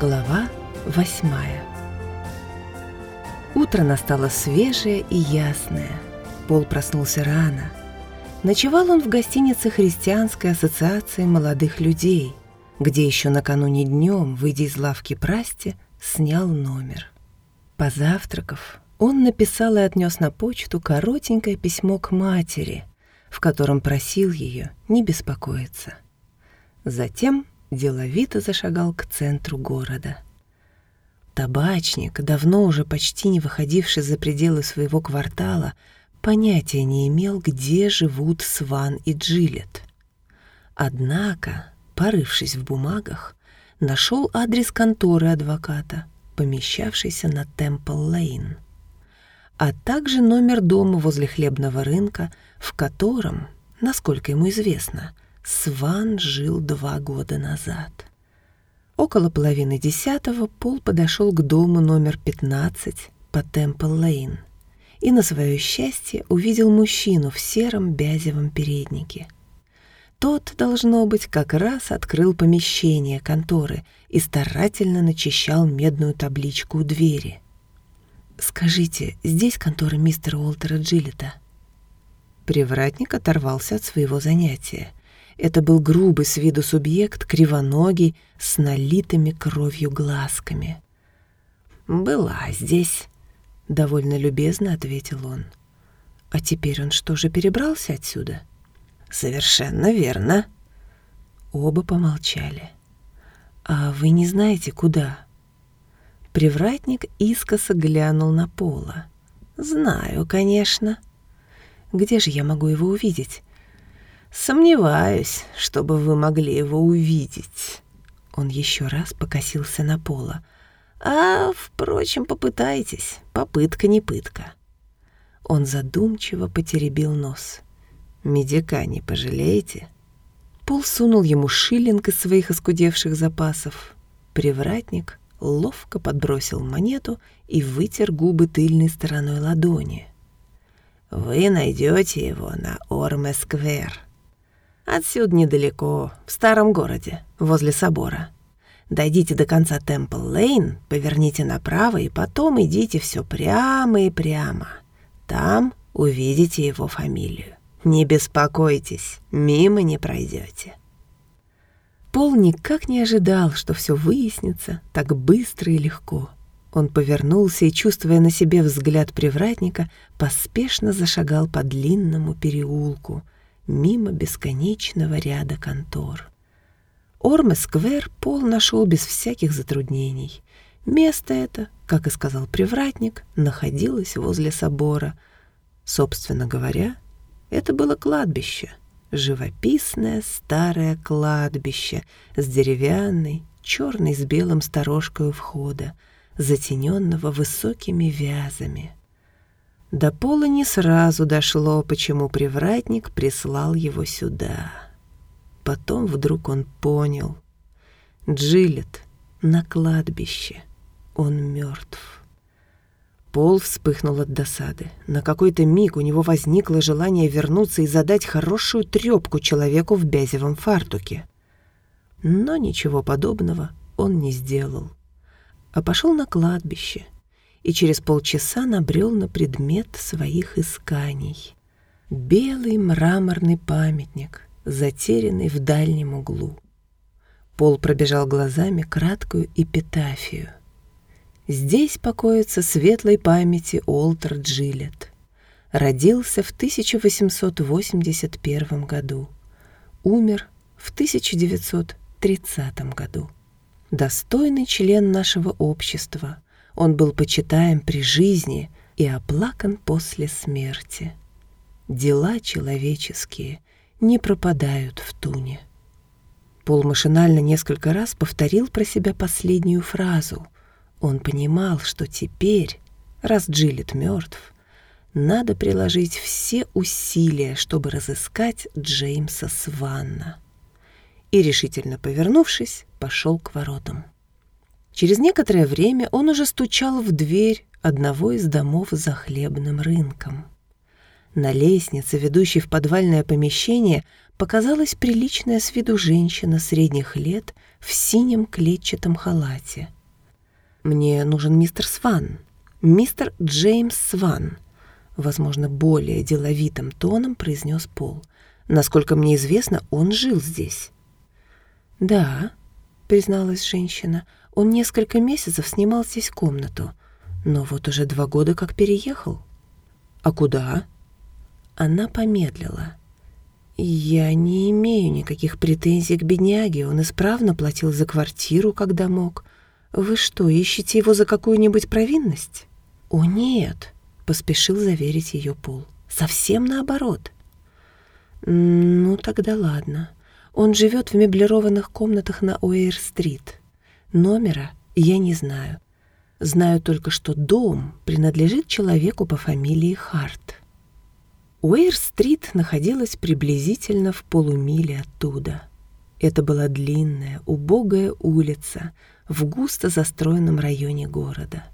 Глава восьмая Утро настало свежее и ясное. Пол проснулся рано. Ночевал он в гостинице Христианской ассоциации молодых людей, где еще накануне днем, выйдя из лавки Прасти, снял номер. Позавтракав, он написал и отнес на почту коротенькое письмо к матери, в котором просил ее не беспокоиться. Затем деловито зашагал к центру города. Табачник, давно уже почти не выходивший за пределы своего квартала, понятия не имел, где живут Сван и Джилет. Однако, порывшись в бумагах, нашел адрес конторы адвоката, помещавшейся на Темпл-Лейн, а также номер дома возле хлебного рынка, в котором, насколько ему известно, Сван жил два года назад. Около половины десятого Пол подошел к дому номер 15 по Темпл-Лейн и на свое счастье увидел мужчину в сером бязевом переднике. Тот, должно быть, как раз открыл помещение конторы и старательно начищал медную табличку у двери. «Скажите, здесь контора мистера Уолтера Джилета?» Привратник оторвался от своего занятия. Это был грубый с виду субъект, кривоногий, с налитыми кровью глазками. «Была здесь», — довольно любезно ответил он. «А теперь он что же, перебрался отсюда?» «Совершенно верно». Оба помолчали. «А вы не знаете, куда?» Привратник искоса глянул на Пола. «Знаю, конечно». «Где же я могу его увидеть?» Сомневаюсь, чтобы вы могли его увидеть. Он еще раз покосился на Пола. А, впрочем, попытайтесь. Попытка не пытка. Он задумчиво потеребил нос. Медика не пожалеете? Пол сунул ему шиллинг из своих оскудевших запасов. Привратник ловко подбросил монету и вытер губы тыльной стороной ладони. «Вы найдете его на Орме-сквер», Отсюда недалеко, в старом городе, возле собора. Дойдите до конца Темпл-Лейн, поверните направо и потом идите все прямо и прямо. Там увидите его фамилию. Не беспокойтесь, мимо не пройдете. Пол никак не ожидал, что все выяснится так быстро и легко. Он повернулся и, чувствуя на себе взгляд привратника, поспешно зашагал по длинному переулку — мимо бесконечного ряда контор. Орме-сквер Пол нашел без всяких затруднений. Место это, как и сказал привратник, находилось возле собора. Собственно говоря, это было кладбище, живописное старое кладбище с деревянной, черной с белым сторожкой у входа, затененного высокими вязами — до Пола не сразу дошло, почему привратник прислал его сюда. Потом вдруг он понял. Джилет на кладбище. Он мертв. Пол вспыхнул от досады. На какой-то миг у него возникло желание вернуться и задать хорошую трепку человеку в бязевом фартуке. Но ничего подобного он не сделал, а пошел на кладбище — и через полчаса набрел на предмет своих исканий. Белый мраморный памятник, затерянный в дальнем углу. Пол пробежал глазами краткую эпитафию. Здесь покоится светлой памяти Олтер Джилет. Родился в 1881 году. Умер в 1930 году. Достойный член нашего общества — он был почитаем при жизни и оплакан после смерти. Дела человеческие не пропадают в туне. Пол машинально несколько раз повторил про себя последнюю фразу. Он понимал, что теперь, раз Джилет мертв, надо приложить все усилия, чтобы разыскать Джеймса Сванна. И, решительно повернувшись, пошел к воротам. Через некоторое время он уже стучал в дверь одного из домов за хлебным рынком. На лестнице, ведущей в подвальное помещение, показалась приличная с виду женщина средних лет в синем клетчатом халате. «Мне нужен мистер Сван, мистер Джеймс Сван», возможно, более деловитым тоном произнес Пол. «Насколько мне известно, он жил здесь». «Да», — призналась женщина, — «он несколько месяцев снимал здесь комнату, но вот уже два года как переехал». «А куда?» Она помедлила. «Я не имею никаких претензий к бедняге, он исправно платил за квартиру, когда мог. Вы что, ищете его за какую-нибудь провинность?» «О, нет», — поспешил заверить ее Пол. «Совсем наоборот». «Ну, тогда ладно. Он живет в меблированных комнатах на Уэйр-стрит. Номера я не знаю. Знаю только, что дом принадлежит человеку по фамилии Харт». Уэйр-стрит находилась приблизительно в полумиле оттуда. Это была длинная, убогая улица в густо застроенном районе города.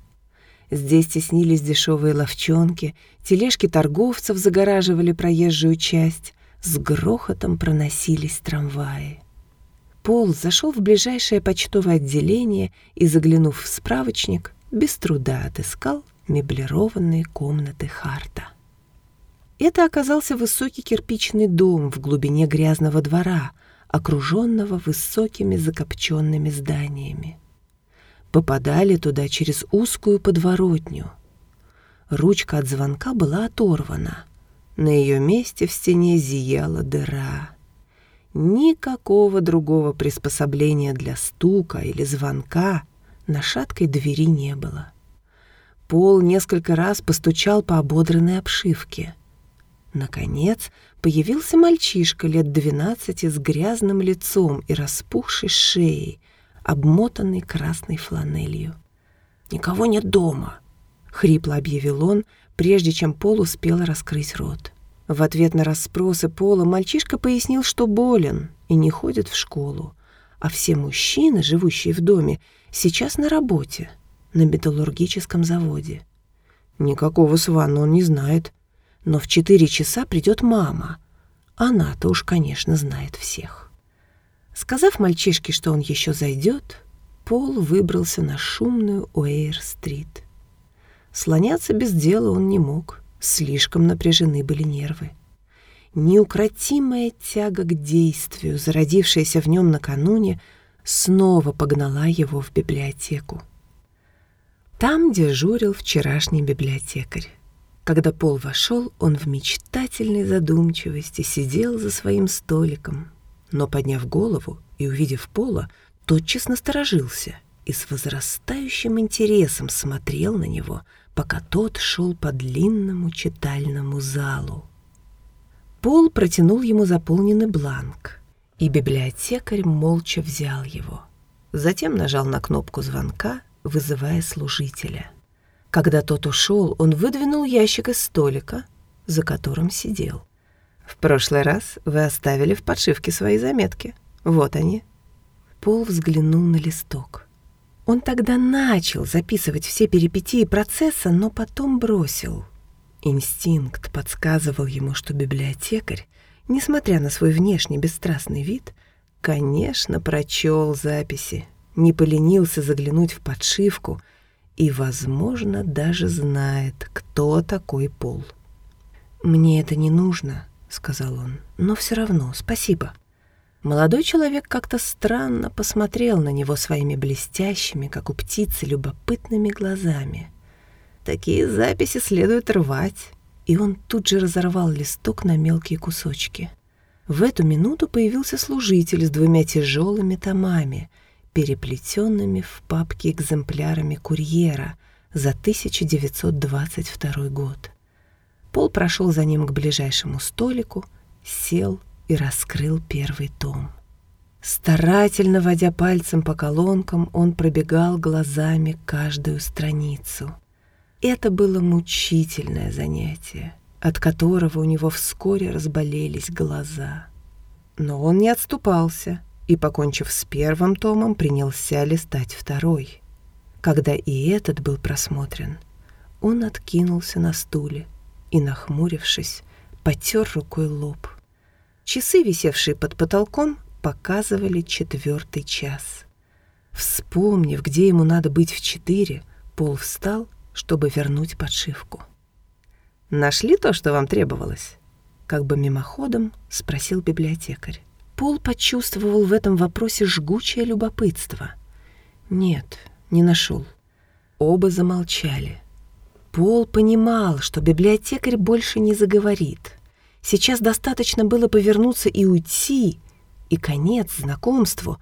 Здесь теснились дешевые ловчонки, тележки торговцев загораживали проезжую часть, с грохотом проносились трамваи. Пол зашел в ближайшее почтовое отделение и, заглянув в справочник, без труда отыскал меблированные комнаты Харта. Это оказался высокий кирпичный дом в глубине грязного двора, окруженного высокими закопченными зданиями. Попадали туда через узкую подворотню. Ручка от звонка была оторвана. На ее месте в стене зияла дыра. Никакого другого приспособления для стука или звонка на шаткой двери не было. Пол несколько раз постучал по ободранной обшивке — Наконец появился мальчишка лет двенадцати с грязным лицом и распухшей шеей, обмотанный красной фланелью. «Никого нет дома», — хрипло объявил он, прежде чем Пол успел раскрыть рот. В ответ на расспросы Пола мальчишка пояснил, что болен и не ходит в школу, а все мужчины, живущие в доме, сейчас на работе, на металлургическом заводе. Никакого свана он не знает, но в четыре часа придет мама. Она-то уж, конечно, знает всех. Сказав мальчишке, что он еще зайдет, Пол выбрался на шумную Уэйр-стрит. Слоняться без дела он не мог, слишком напряжены были нервы. Неукротимая тяга к действию, зародившаяся в нем накануне, снова погнала его в библиотеку. Там дежурил вчерашний библиотекарь. Когда Пол вошел, он в мечтательной задумчивости сидел за своим столиком, но, подняв голову и увидев Пола, тотчас насторожился и с возрастающим интересом смотрел на него, пока тот шел по длинному читальному залу. Пол протянул ему заполненный бланк, и библиотекарь молча взял его. Затем нажал на кнопку звонка, вызывая служителя — когда тот ушел, он выдвинул ящик из столика, за которым сидел. «В прошлый раз вы оставили в подшивке свои заметки. Вот они». Пол взглянул на листок. Он тогда начал записывать все перипетии процесса, но потом бросил. Инстинкт подсказывал ему, что библиотекарь, несмотря на свой внешний бесстрастный вид, конечно, прочел записи, не поленился заглянуть в подшивку — и, возможно, даже знает, кто такой Пол. «Мне это не нужно», — сказал он, — «но все равно спасибо». Молодой человек как-то странно посмотрел на него своими блестящими, как у птицы, любопытными глазами. Такие записи следует рвать. И он тут же разорвал листок на мелкие кусочки. В эту минуту появился служитель с двумя тяжелыми томами — переплетенными в папке экземплярами курьера за 1922 год. Пол прошел за ним к ближайшему столику, сел и раскрыл первый том. Старательно водя пальцем по колонкам, он пробегал глазами каждую страницу. Это было мучительное занятие, от которого у него вскоре разболелись глаза. Но он не отступался — и, покончив с первым томом, принялся листать второй. Когда и этот был просмотрен, он откинулся на стуле и, нахмурившись, потер рукой лоб. Часы, висевшие под потолком, показывали четвертый час. Вспомнив, где ему надо быть в четыре, Пол встал, чтобы вернуть подшивку. «Нашли то, что вам требовалось?» Как бы мимоходом спросил библиотекарь. Пол почувствовал в этом вопросе жгучее любопытство. «Нет, не нашел». Оба замолчали. Пол понимал, что библиотекарь больше не заговорит. Сейчас достаточно было повернуться и уйти, и конец знакомству.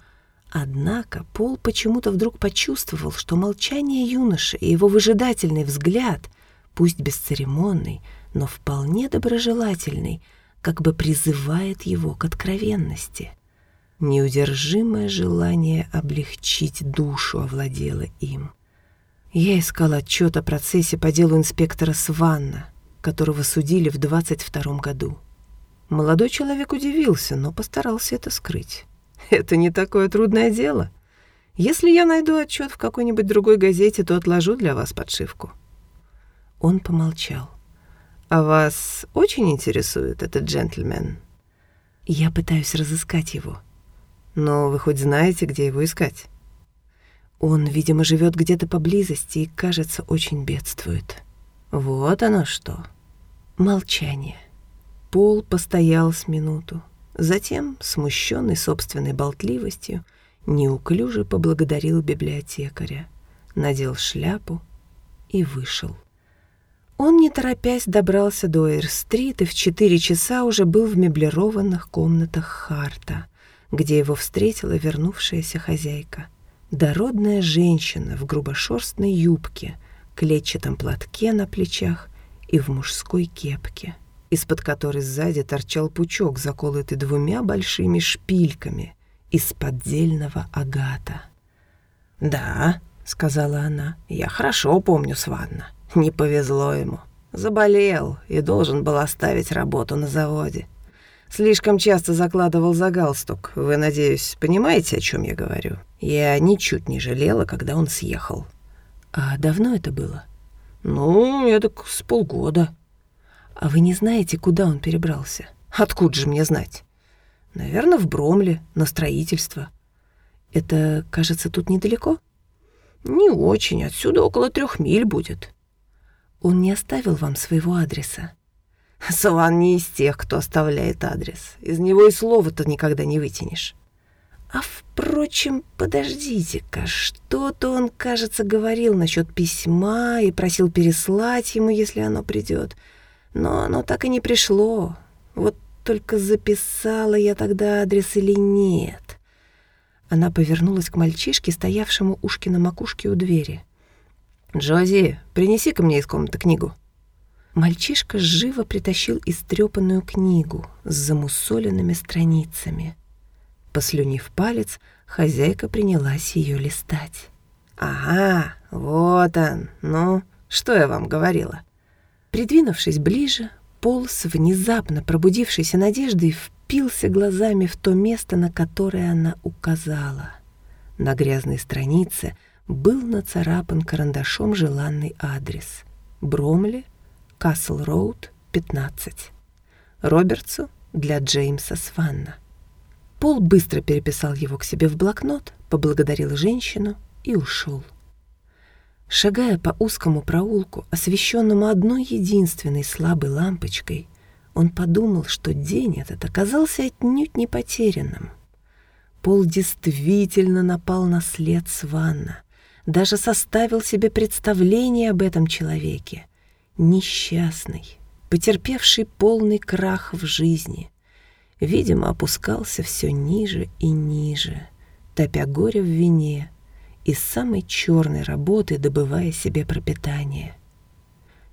Однако Пол почему-то вдруг почувствовал, что молчание юноши и его выжидательный взгляд, пусть бесцеремонный, но вполне доброжелательный, как бы призывает его к откровенности. Неудержимое желание облегчить душу овладело им. Я искал отчет о процессе по делу инспектора Сванна, которого судили в 22 году. Молодой человек удивился, но постарался это скрыть. Это не такое трудное дело. Если я найду отчет в какой-нибудь другой газете, то отложу для вас подшивку. Он помолчал. «А вас очень интересует этот джентльмен?» «Я пытаюсь разыскать его». «Но вы хоть знаете, где его искать?» Он, видимо, живет где-то поблизости и, кажется, очень бедствует. Вот оно что. Молчание. Пол постоял с минуту. Затем, смущенный собственной болтливостью, неуклюже поблагодарил библиотекаря, надел шляпу и вышел. Он, не торопясь, добрался до Эйр-стрит и в четыре часа уже был в меблированных комнатах Харта, где его встретила вернувшаяся хозяйка — Дородная женщина в грубошерстной юбке, клетчатом платке на плечах и в мужской кепке, из-под которой сзади торчал пучок, заколотый двумя большими шпильками из поддельного агата. «Да», — сказала она, — «я хорошо помню Сванна. Не повезло ему. Заболел и должен был оставить работу на заводе. Слишком часто закладывал за галстук. Вы, надеюсь, понимаете, о чем я говорю? Я ничуть не жалела, когда он съехал. А давно это было? Ну, я так с полгода. А вы не знаете, куда он перебрался? Откуда же мне знать? Наверное, в Бромле, на строительство. Это, кажется, тут недалеко? Не очень, отсюда около трех миль будет. Он не оставил вам своего адреса? Саван не из тех, кто оставляет адрес. Из него и слова-то никогда не вытянешь. А впрочем, подождите-ка, что-то он, кажется, говорил насчет письма и просил переслать ему, если оно придет. Но оно так и не пришло. Вот только записала я тогда адрес или нет. Она повернулась к мальчишке, стоявшему ушки на макушке у двери. «Джози, принеси-ка мне из комнаты книгу». Мальчишка живо притащил истрепанную книгу с замусоленными страницами. Послюнив палец, хозяйка принялась ее листать. «Ага, вот он. Ну, что я вам говорила?» Придвинувшись ближе, Пол с внезапно пробудившейся надеждой впился глазами в то место, на которое она указала. На грязной странице был нацарапан карандашом желанный адрес. Бромли, Касл-Роуд, 15. Робертсу для Джеймса Сванна. Пол быстро переписал его к себе в блокнот, поблагодарил женщину и ушел. Шагая по узкому проулку, освещенному одной единственной слабой лампочкой, он подумал, что день этот оказался отнюдь не потерянным. Пол действительно напал на след Сванна, даже составил себе представление об этом человеке, несчастный, потерпевший полный крах в жизни, видимо, опускался все ниже и ниже, топя горе в вине, из самой черной работы добывая себе пропитание.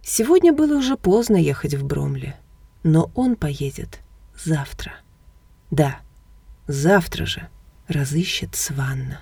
Сегодня было уже поздно ехать в Бромле, но он поедет завтра. Да, завтра же разыщет Сванна.